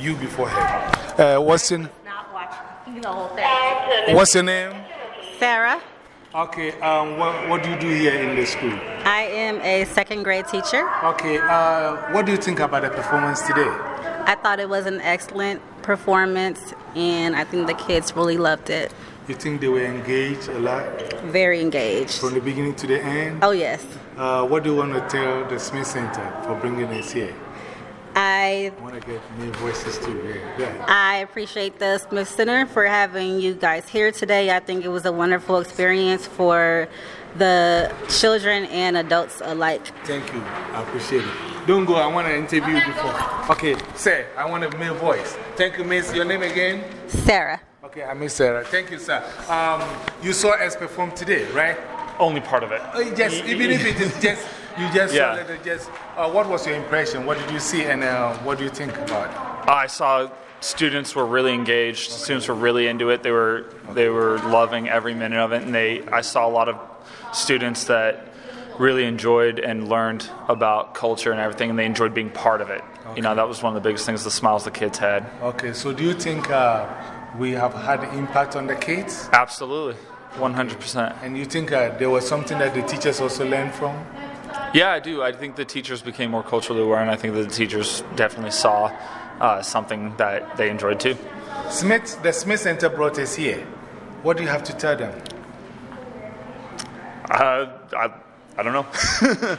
you before her. Uh, what's, your, Not watching the whole thing. what's your name? Sarah, Okay, um, what, what do you do here in the school? I am a second grade teacher. Okay, uh, what do you think about the performance today? I thought it was an excellent performance, and I think the kids really loved it. You think they were engaged a lot Very engaged. from the beginning to the end? Oh, yes. Uh, what do you want to tell the Smith Center for bringing us here? I, I want to get new voices too. Yeah, yeah. I appreciate the Smith Center for having you guys here today. I think it was a wonderful experience for the children and adults alike. Thank you. I appreciate it. Don't go. I want to interview you before. Okay, sir, I want a male voice. Thank you, miss. Your name again? Sarah. Okay, I miss Sarah. Thank you, sir. Um, you saw us perform today, right? Only part of it. Uh, just, even if it is just, you just Yeah. saw that, just, uh, what was your impression? What did you see and uh, what do you think about it? I saw students were really engaged. Students were really into it. They were they were loving every minute of it, and they I saw a lot of students that really enjoyed and learned about culture and everything, and they enjoyed being part of it. You know, that was one of the biggest things. The smiles the kids had. Okay, so do you think uh, we have had an impact on the kids? Absolutely, one hundred percent. And you think uh, there was something that the teachers also learned from? Yeah, I do. I think the teachers became more culturally aware, and I think that the teachers definitely saw uh, something that they enjoyed too. Smith, the Smith Center brought us here. What do you have to tell them? Uh, I, I don't know. the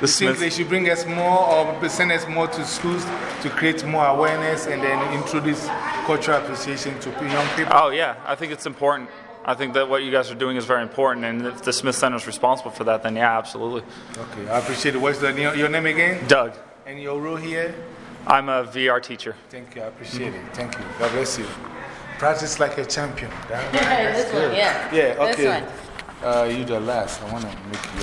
You think they should bring us more or send us more to schools to create more awareness and then introduce cultural appreciation to young people? Oh, yeah. I think it's important. I think that what you guys are doing is very important, and if the Smith Center is responsible for that, then yeah, absolutely. Okay, I appreciate it. What's the, your, your name again? Doug, And your role here? I'm a VR teacher. Thank you, I appreciate it. Thank you. God bless you. Practice like a champion. That- this one, yeah. Yeah, This okay. one. Uh, you the last. I want to make you